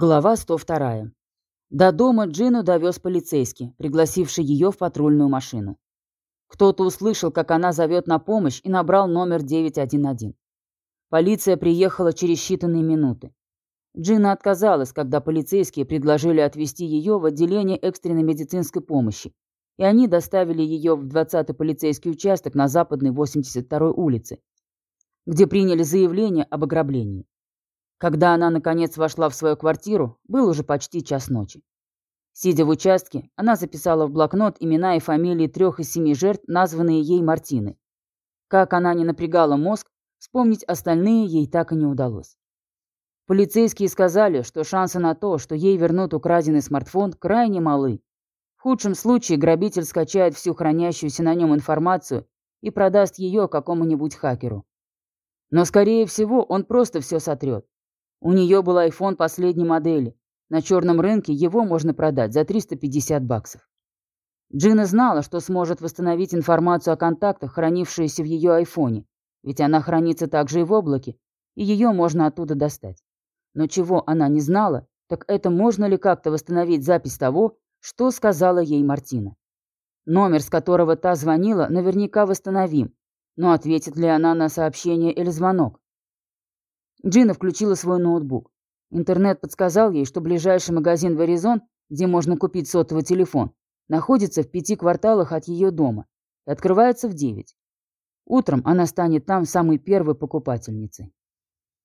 Глава 102. До дома Джину довез полицейский, пригласивший ее в патрульную машину. Кто-то услышал, как она зовет на помощь и набрал номер 911. Полиция приехала через считанные минуты. Джина отказалась, когда полицейские предложили отвезти ее в отделение экстренной медицинской помощи, и они доставили ее в 20-й полицейский участок на западной 82-й улице, где приняли заявление об ограблении. Когда она, наконец, вошла в свою квартиру, был уже почти час ночи. Сидя в участке, она записала в блокнот имена и фамилии трех из семи жертв, названные ей Мартины. Как она не напрягала мозг, вспомнить остальные ей так и не удалось. Полицейские сказали, что шансы на то, что ей вернут украденный смартфон, крайне малы. В худшем случае грабитель скачает всю хранящуюся на нем информацию и продаст ее какому-нибудь хакеру. Но, скорее всего, он просто все сотрет. У нее был iPhone последней модели. На черном рынке его можно продать за 350 баксов. Джина знала, что сможет восстановить информацию о контактах, хранившуюся в ее айфоне, ведь она хранится также и в облаке, и ее можно оттуда достать. Но чего она не знала, так это можно ли как-то восстановить запись того, что сказала ей Мартина. Номер, с которого та звонила, наверняка восстановим, но ответит ли она на сообщение или звонок? Джина включила свой ноутбук. Интернет подсказал ей, что ближайший магазин в Аризон, где можно купить сотовый телефон, находится в пяти кварталах от ее дома и открывается в девять. Утром она станет там самой первой покупательницей.